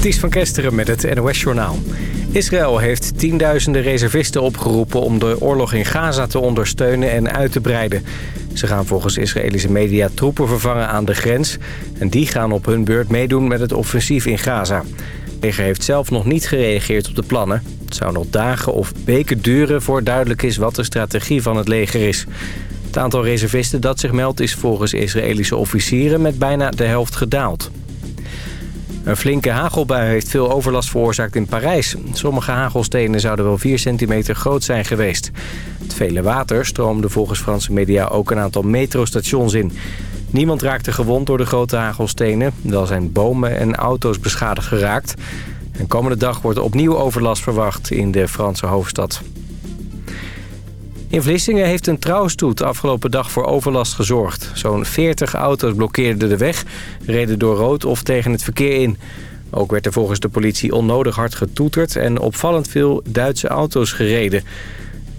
Ties van Kesteren met het NOS-journaal. Israël heeft tienduizenden reservisten opgeroepen om de oorlog in Gaza te ondersteunen en uit te breiden. Ze gaan volgens Israëlische media troepen vervangen aan de grens... en die gaan op hun beurt meedoen met het offensief in Gaza. Het leger heeft zelf nog niet gereageerd op de plannen. Het zou nog dagen of weken duren voor duidelijk is wat de strategie van het leger is. Het aantal reservisten dat zich meldt is volgens Israëlische officieren met bijna de helft gedaald. Een flinke hagelbui heeft veel overlast veroorzaakt in Parijs. Sommige hagelstenen zouden wel 4 centimeter groot zijn geweest. Het vele water stroomde volgens Franse media ook een aantal metrostations in. Niemand raakte gewond door de grote hagelstenen. Wel zijn bomen en auto's beschadigd geraakt. En komende dag wordt opnieuw overlast verwacht in de Franse hoofdstad. In Vlissingen heeft een trouwstoet afgelopen dag voor overlast gezorgd. Zo'n 40 auto's blokkeerden de weg, reden door rood of tegen het verkeer in. Ook werd er volgens de politie onnodig hard getoeterd en opvallend veel Duitse auto's gereden.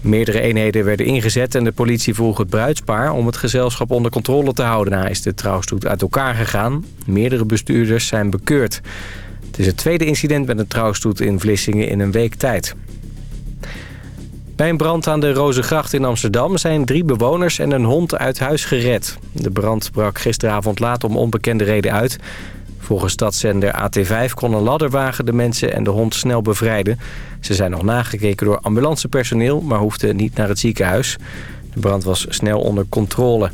Meerdere eenheden werden ingezet en de politie vroeg het bruidspaar om het gezelschap onder controle te houden. Daarna is de trouwstoet uit elkaar gegaan. Meerdere bestuurders zijn bekeurd. Het is het tweede incident met een trouwstoet in Vlissingen in een week tijd. Bij een brand aan de Rozengracht in Amsterdam zijn drie bewoners en een hond uit huis gered. De brand brak gisteravond laat om onbekende reden uit. Volgens stadszender AT5 kon een ladderwagen de mensen en de hond snel bevrijden. Ze zijn nog nagekeken door ambulancepersoneel, maar hoefden niet naar het ziekenhuis. De brand was snel onder controle.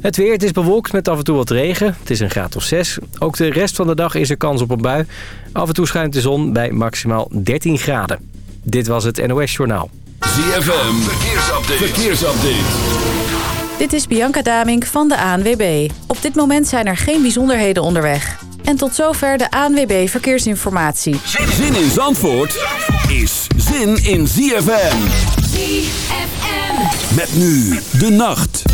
Het weer, het is bewolkt met af en toe wat regen. Het is een graad of 6. Ook de rest van de dag is er kans op een bui. Af en toe schijnt de zon bij maximaal 13 graden. Dit was het NOS Journaal. ZFM, verkeersupdate. verkeersupdate. Dit is Bianca Damink van de ANWB. Op dit moment zijn er geen bijzonderheden onderweg. En tot zover de ANWB Verkeersinformatie. Zin in Zandvoort is zin in ZFM. ZFM. Met nu de nacht.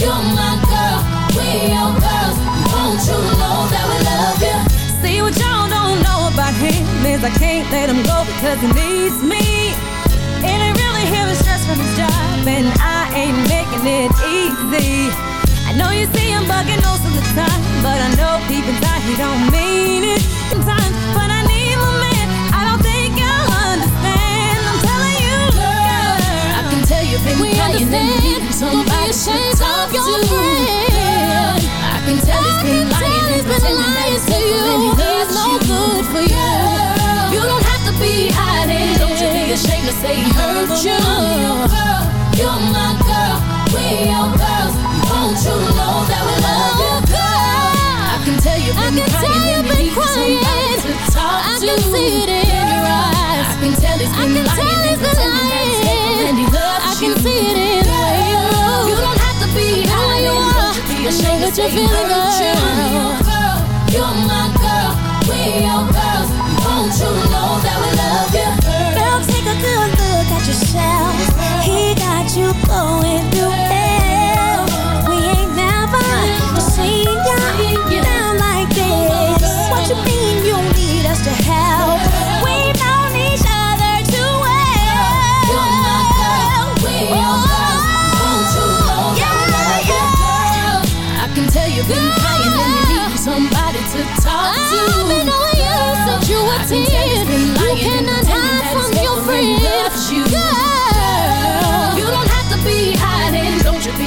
You're my girl, we girls. Won't you know that we love you? See what y'all don't know about him is I can't let him go because he needs me. And he really hearing stress from his job, and I ain't making it easy. I know you see him bugging most of the time, but I know deep inside he don't mean it. Sometimes, but I you've been we crying and somebody to talk your friend. I can tell he's been lying and pretending that he's you. That you're feeling girl. You're my girl, we your girls. Won't you know that we love you? Girl, take a good look at yourself. He got you going through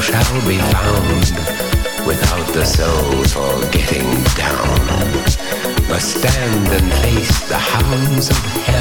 Shall be found without the soul for getting down. Must stand and face the hounds of hell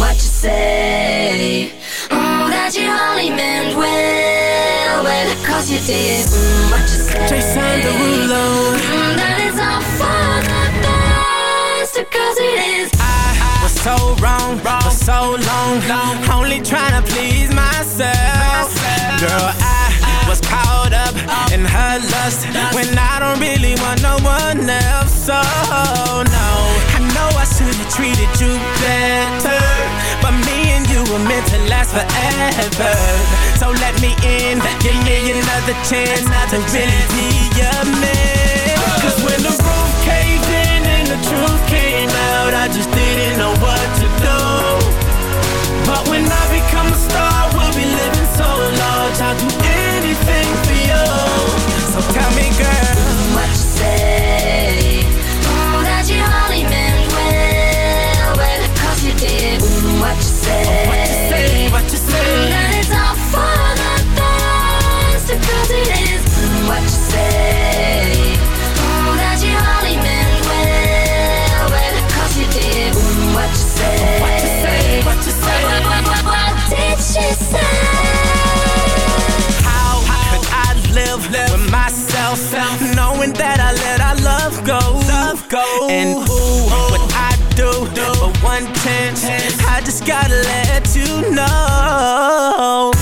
What you say? Oh, that you only meant well, well, cause you did. Mm, What you say? Jason Derulo. Mm, That is all for so wrong, wrong for so long, only trying to please myself. Girl, I was caught up in her lust when I don't really want no one else. So no, I know I should have treated you better, but me and you were meant to last forever. So let me in, give me another chance to really be your man. Cause when the the truth came out, I just didn't know what to do. But when I become a star, we'll be living so large. I'll do anything for you. So tell me, girl, What you say? Oh, that you only meant well, well, cause you did. Mm, What you say? what you say, what you say? That it's all for the best, cause it is. Mm, What you say? That I let our love go? Love go. And ooh, what I do for one chance, I just gotta let you know.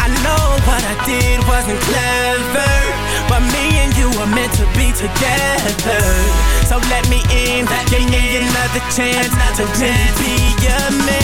I know what I did wasn't clever, but me and you were meant to be together. So let me in, give me another chance to really be your man.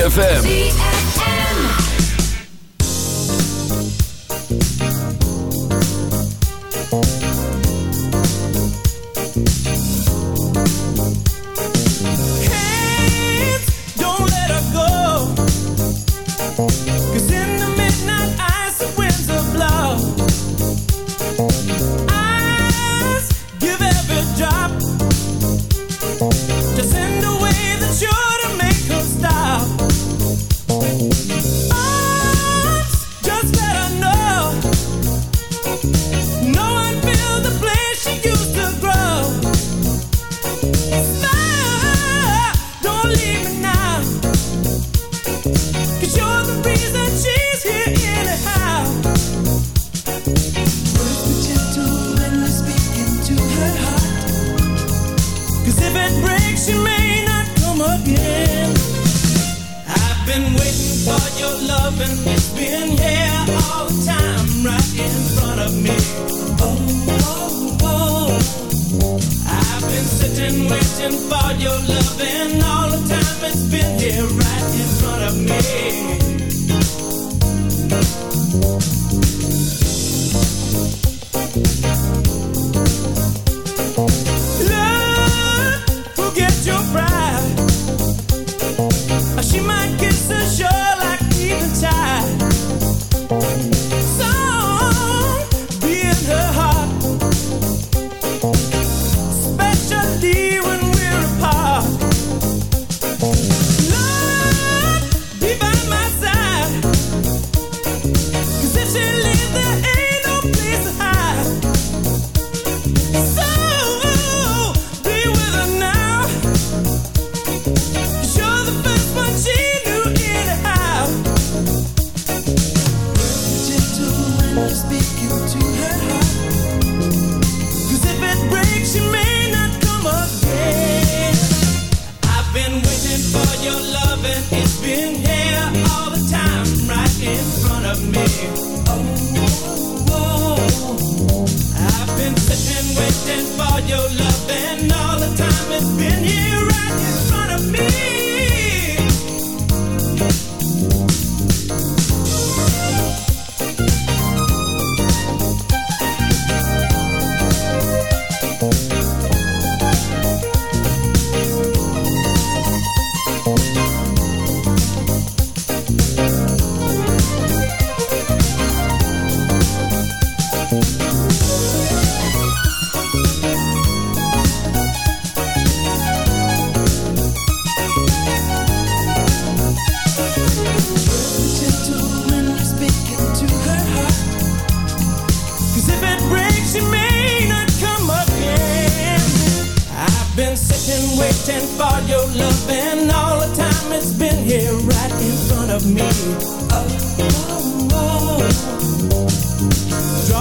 ZFM.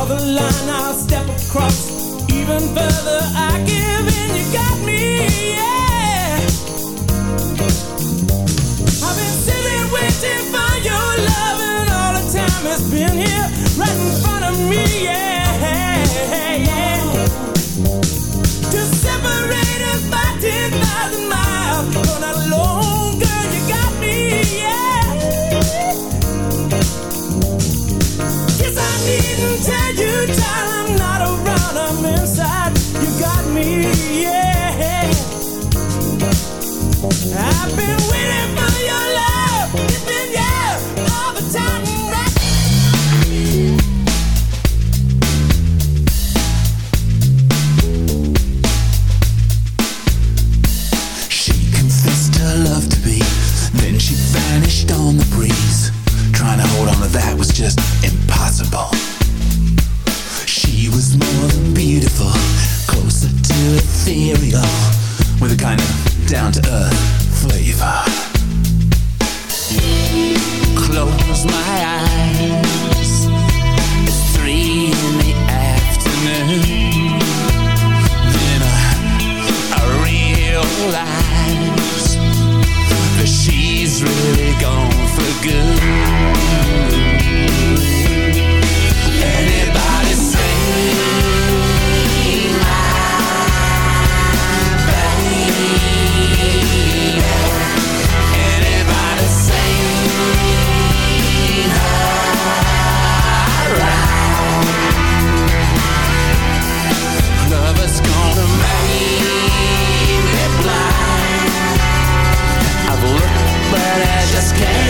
the line, I'll step across even further. I can. Get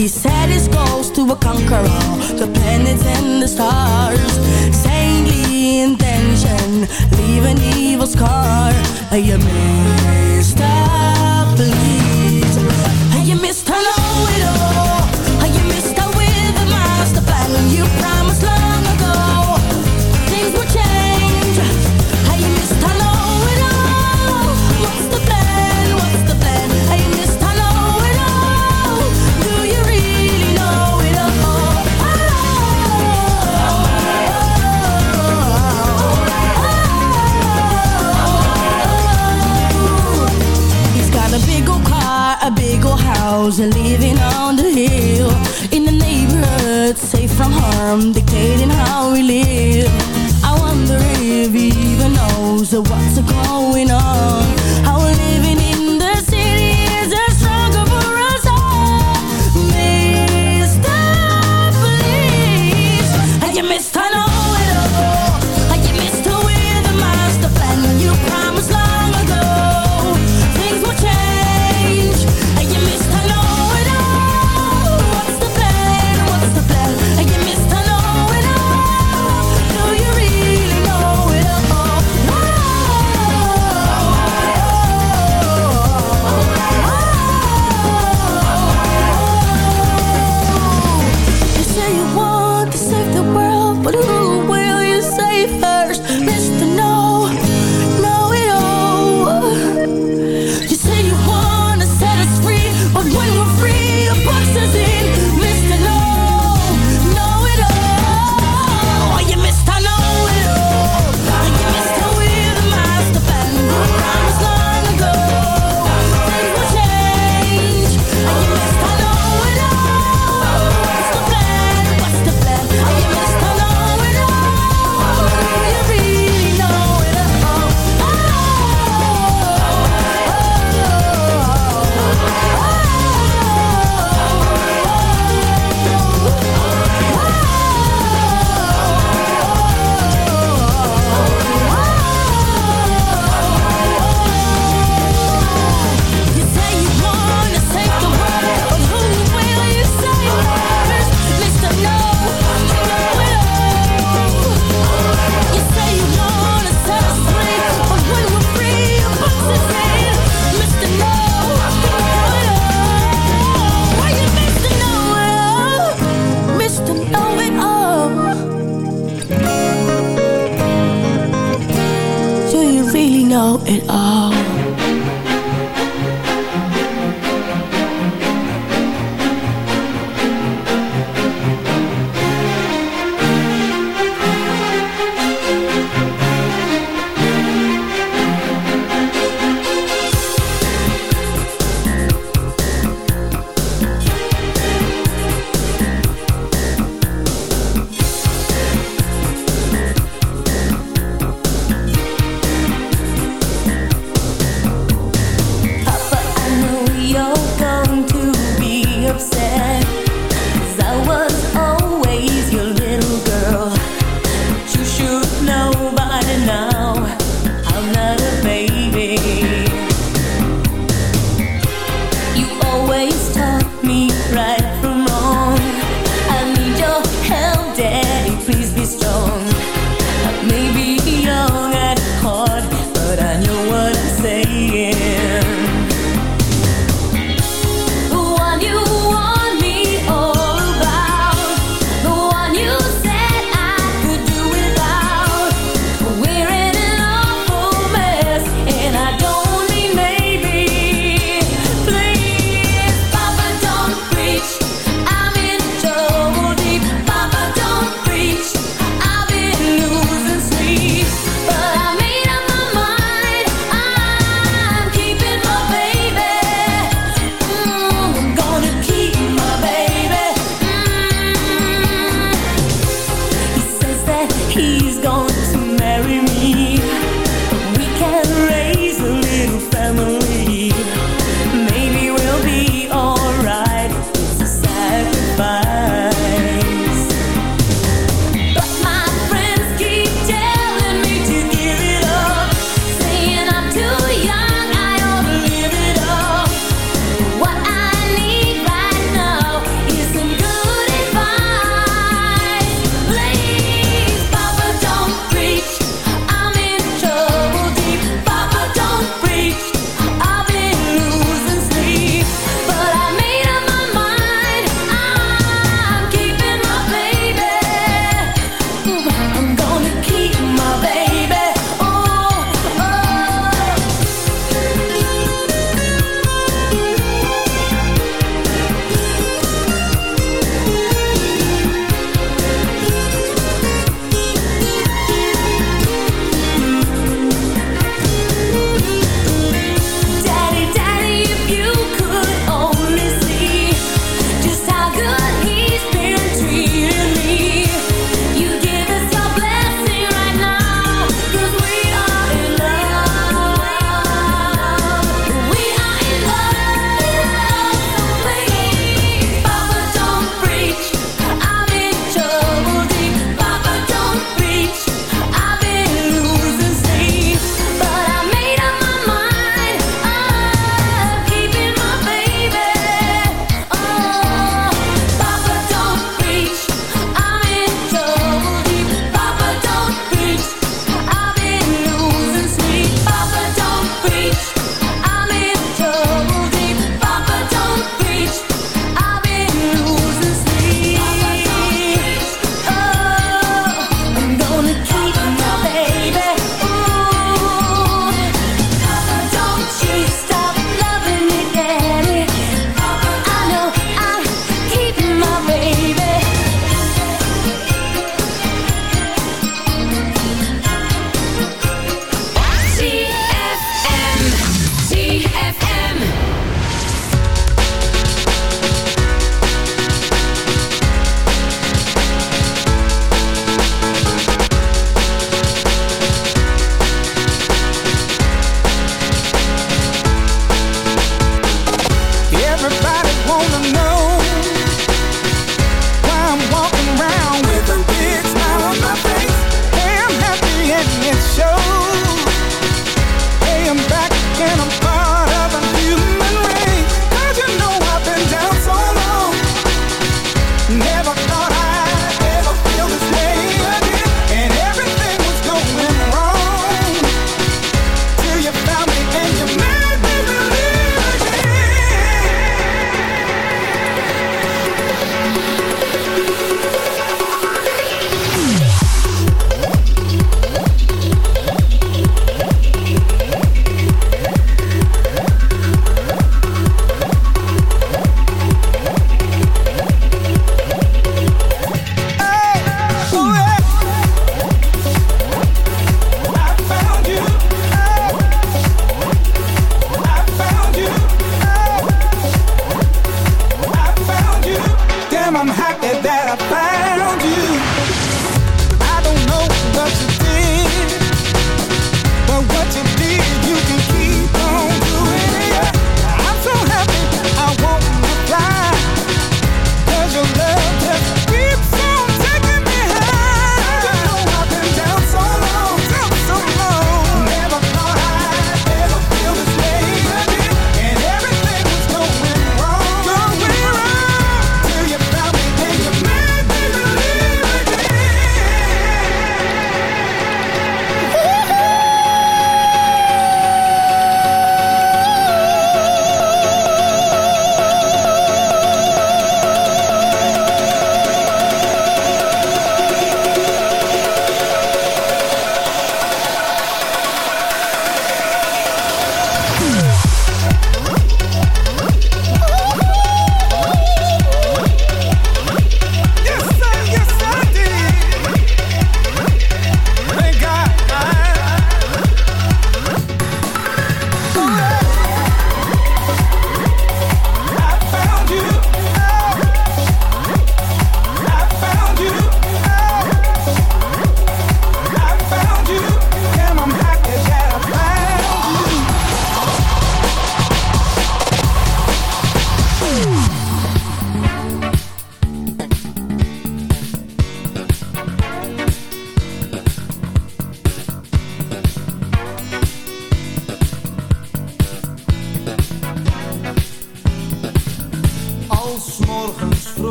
He set his goals to conquer all the planets and the stars. Saintly intention, leave an evil scar. You believing. Those living on the hill. In the neighborhood, safe from harm Dictating how we live. I wonder if he even knows what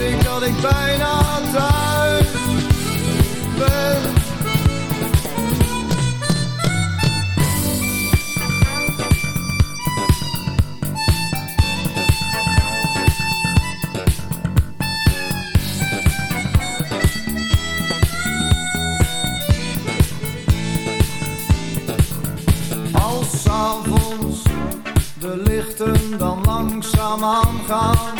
Ik ik dat ik bijna thuis ben. Als ons de lichten dan langzaam aangaan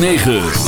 9.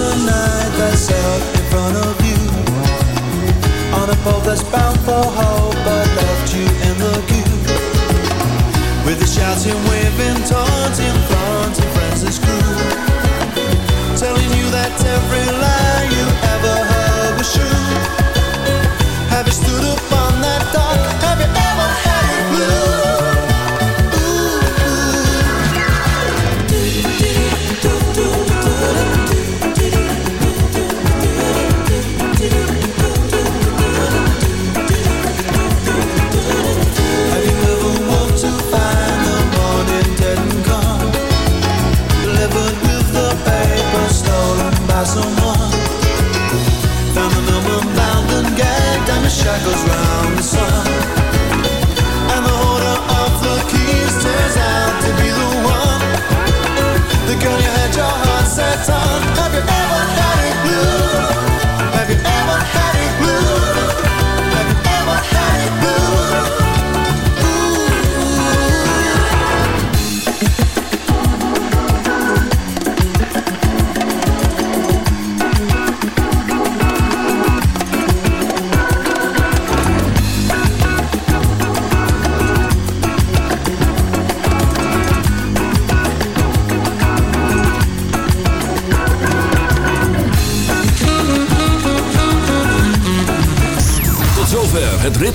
tonight that's out in front of you. On a boat that's bound for hope But left you in the queue. With the shouting, waving, taunting, flaunting friends is cool Telling you that every lie you ever heard was true. Have you stood upon that